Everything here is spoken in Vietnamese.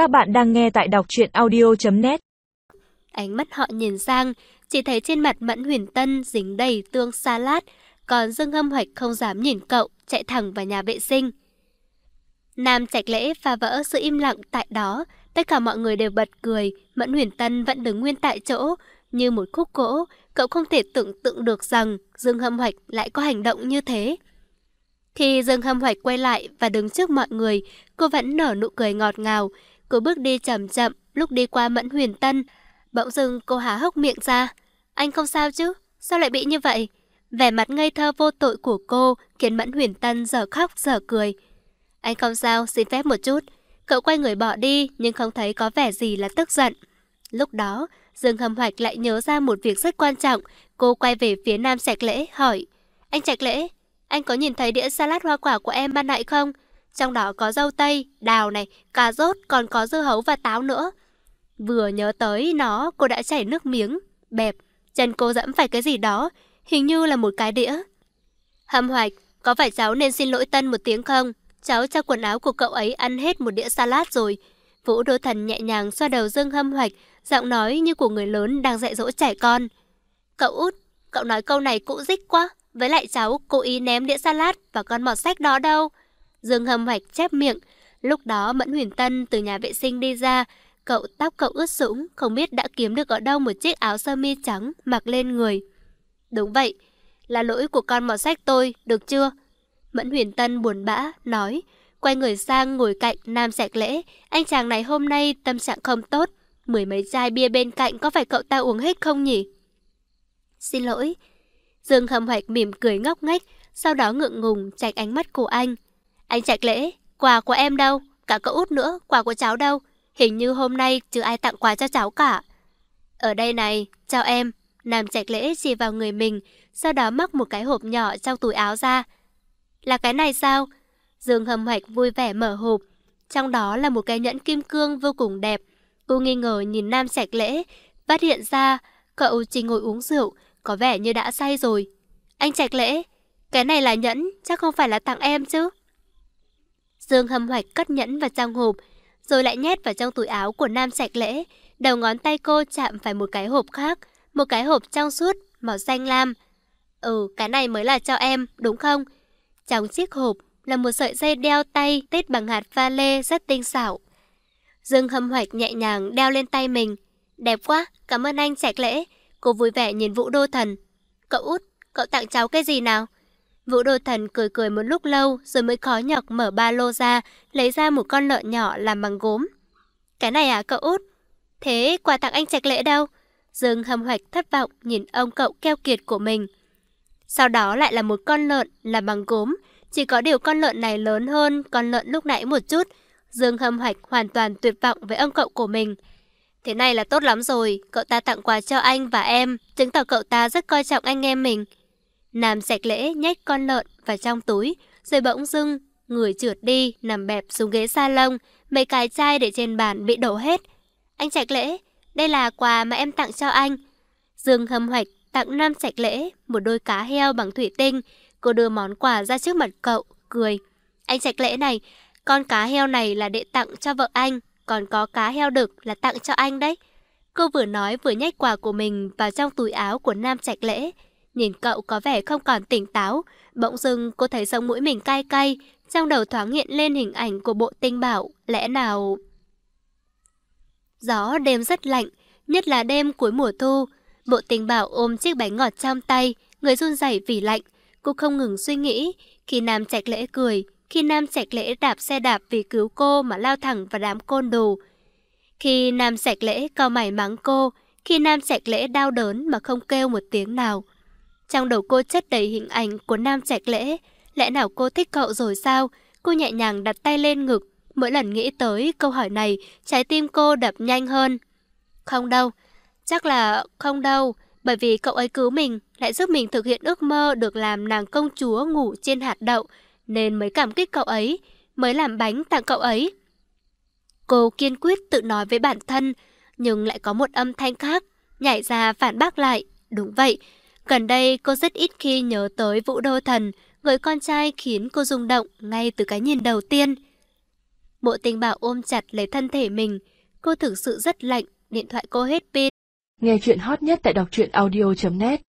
Các bạn đang nghe tại đọc truyện audio.net Ánh mắt họ nhìn sang, chỉ thấy trên mặt Mẫn Huyền Tân dính đầy tương salad, còn Dương Hâm Hoạch không dám nhìn cậu, chạy thẳng vào nhà vệ sinh. Nam Trạch Lễ phá vỡ sự im lặng tại đó, tất cả mọi người đều bật cười, Mẫn Huyền Tân vẫn đứng nguyên tại chỗ, như một khúc gỗ, cậu không thể tưởng tượng được rằng Dương Hâm Hoạch lại có hành động như thế. Khi Dương Hâm Hoạch quay lại và đứng trước mọi người, cô vẫn nở nụ cười ngọt ngào. Cô bước đi chậm chậm, lúc đi qua Mẫn Huyền Tân. Bỗng dưng cô há hốc miệng ra. Anh không sao chứ? Sao lại bị như vậy? Vẻ mặt ngây thơ vô tội của cô khiến Mẫn Huyền Tân giờ khóc giờ cười. Anh không sao, xin phép một chút. Cậu quay người bỏ đi nhưng không thấy có vẻ gì là tức giận. Lúc đó, Dương Hâm Hoạch lại nhớ ra một việc rất quan trọng. Cô quay về phía Nam Trạch Lễ hỏi. Anh Trạch Lễ, anh có nhìn thấy đĩa salad hoa quả của em ban nãy không? Trong đó có dâu tây, đào này, cà rốt, còn có dưa hấu và táo nữa. Vừa nhớ tới nó, cô đã chảy nước miếng, bẹp. Chân cô dẫm phải cái gì đó, hình như là một cái đĩa. Hâm hoạch, có phải cháu nên xin lỗi Tân một tiếng không? Cháu cho quần áo của cậu ấy ăn hết một đĩa salad rồi. Vũ Đô Thần nhẹ nhàng xoa đầu Dương Hâm Hoạch, giọng nói như của người lớn đang dạy dỗ trẻ con. Cậu út, cậu nói câu này cũ dích quá. Với lại cháu cố ý ném đĩa salad và con mọt sách đó đâu. Dương Hâm Hoạch chép miệng. Lúc đó Mẫn Huyền Tân từ nhà vệ sinh đi ra. Cậu tóc cậu ướt sũng, không biết đã kiếm được ở đâu một chiếc áo sơ mi trắng mặc lên người. Đúng vậy, là lỗi của con mọt sách tôi, được chưa? Mẫn Huyền Tân buồn bã, nói. Quay người sang ngồi cạnh Nam sạch Lễ. Anh chàng này hôm nay tâm trạng không tốt. Mười mấy chai bia bên cạnh có phải cậu ta uống hết không nhỉ? Xin lỗi, Dương Hâm Hoạch mỉm cười ngốc nghếch, sau đó ngượng ngùng tránh ánh mắt của anh. Anh Trạch Lễ, quà của em đâu? Cả cậu út nữa, quà của cháu đâu? Hình như hôm nay chưa ai tặng quà cho cháu cả. Ở đây này, chào em. Nam Trạch Lễ chỉ vào người mình, sau đó móc một cái hộp nhỏ trong túi áo ra. Là cái này sao? Dương hầm Hoạch vui vẻ mở hộp. Trong đó là một cái nhẫn kim cương vô cùng đẹp. Cô nghi ngờ nhìn Nam Trạch Lễ, phát hiện ra cậu chỉ ngồi uống rượu, có vẻ như đã say rồi. Anh Trạch Lễ, cái này là nhẫn, chắc không phải là tặng em chứ. Dương hâm hoạch cất nhẫn vào trong hộp, rồi lại nhét vào trong túi áo của Nam sạch Lễ. Đầu ngón tay cô chạm phải một cái hộp khác, một cái hộp trong suốt, màu xanh lam. Ừ, cái này mới là cho em, đúng không? Trong chiếc hộp là một sợi dây đeo tay tết bằng hạt pha lê rất tinh xảo. Dương hâm hoạch nhẹ nhàng đeo lên tay mình. Đẹp quá, cảm ơn anh sạch Lễ. Cô vui vẻ nhìn Vũ Đô Thần. Cậu út, cậu tặng cháu cái gì nào? Vũ Đô Thần cười cười một lúc lâu rồi mới khó nhọc mở ba lô ra, lấy ra một con lợn nhỏ làm bằng gốm. Cái này à cậu út? Thế quà tặng anh Trạch Lễ đâu? Dương hâm hoạch thất vọng nhìn ông cậu keo kiệt của mình. Sau đó lại là một con lợn làm bằng gốm, chỉ có điều con lợn này lớn hơn con lợn lúc nãy một chút. Dương hâm hoạch hoàn toàn tuyệt vọng với ông cậu của mình. Thế này là tốt lắm rồi, cậu ta tặng quà cho anh và em, chứng tỏ cậu ta rất coi trọng anh em mình. Nam sạch lễ nhét con lợn vào trong túi, rồi bỗng dưng, người trượt đi, nằm bẹp xuống ghế salon, mấy cái chai để trên bàn bị đổ hết. Anh sạch Lễ, đây là quà mà em tặng cho anh. Dương hâm hoạch tặng Nam sạch Lễ một đôi cá heo bằng thủy tinh. Cô đưa món quà ra trước mặt cậu, cười. Anh sạch Lễ này, con cá heo này là để tặng cho vợ anh còn có cá heo đực là tặng cho anh đấy. Cô vừa nói vừa nhét quà của mình vào trong túi áo của Nam Trạch Lễ. Nhìn cậu có vẻ không còn tỉnh táo, bỗng dưng cô thấy sống mũi mình cay cay, trong đầu thoáng hiện lên hình ảnh của bộ tinh bảo, lẽ nào... Gió đêm rất lạnh, nhất là đêm cuối mùa thu. Bộ tình bảo ôm chiếc bánh ngọt trong tay, người run rẩy vì lạnh. Cô không ngừng suy nghĩ, khi Nam Trạch Lễ cười, khi Nam Sạch Lễ đạp xe đạp vì cứu cô mà lao thẳng vào đám côn đồ. Khi Nam Sạch Lễ cao mày mắng cô, khi Nam Sạch Lễ đau đớn mà không kêu một tiếng nào. Trong đầu cô chất đầy hình ảnh của Nam trạch Lễ, lẽ nào cô thích cậu rồi sao? Cô nhẹ nhàng đặt tay lên ngực, mỗi lần nghĩ tới câu hỏi này, trái tim cô đập nhanh hơn. Không đâu, chắc là không đâu, bởi vì cậu ấy cứu mình, lại giúp mình thực hiện ước mơ được làm nàng công chúa ngủ trên hạt đậu, nên mới cảm kích cậu ấy, mới làm bánh tặng cậu ấy. Cô kiên quyết tự nói với bản thân, nhưng lại có một âm thanh khác, nhảy ra phản bác lại. Đúng vậy, gần đây cô rất ít khi nhớ tới Vũ Đô Thần, người con trai khiến cô rung động ngay từ cái nhìn đầu tiên. Mộ tình bảo ôm chặt lấy thân thể mình. Cô thực sự rất lạnh, điện thoại cô hết pin. Nghe chuyện hot nhất tại đọc truyện audio.net